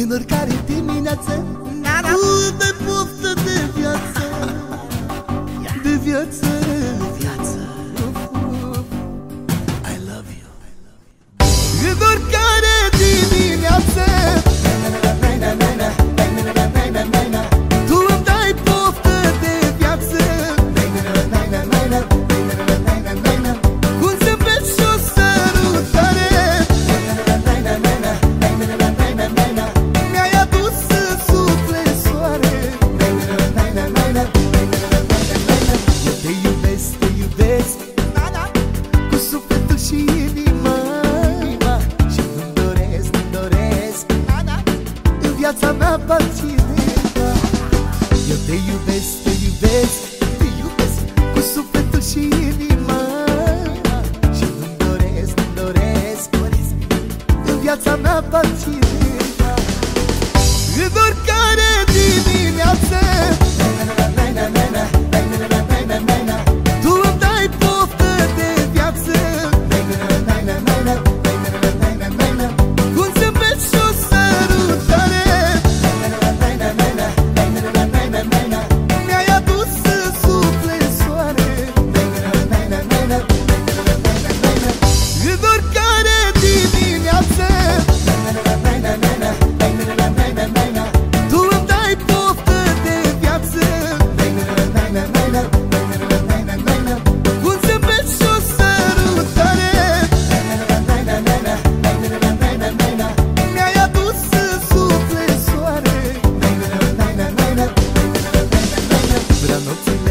În oricare dimineață da, da. Cu de poftă de viață. De viață De viață. I love you. În oricare va. Eu te iubesc, te iubesc, te iubesc Cu sufletul și inima Și îmi doresc, îmi doresc, doresc În viața mea va yanıltık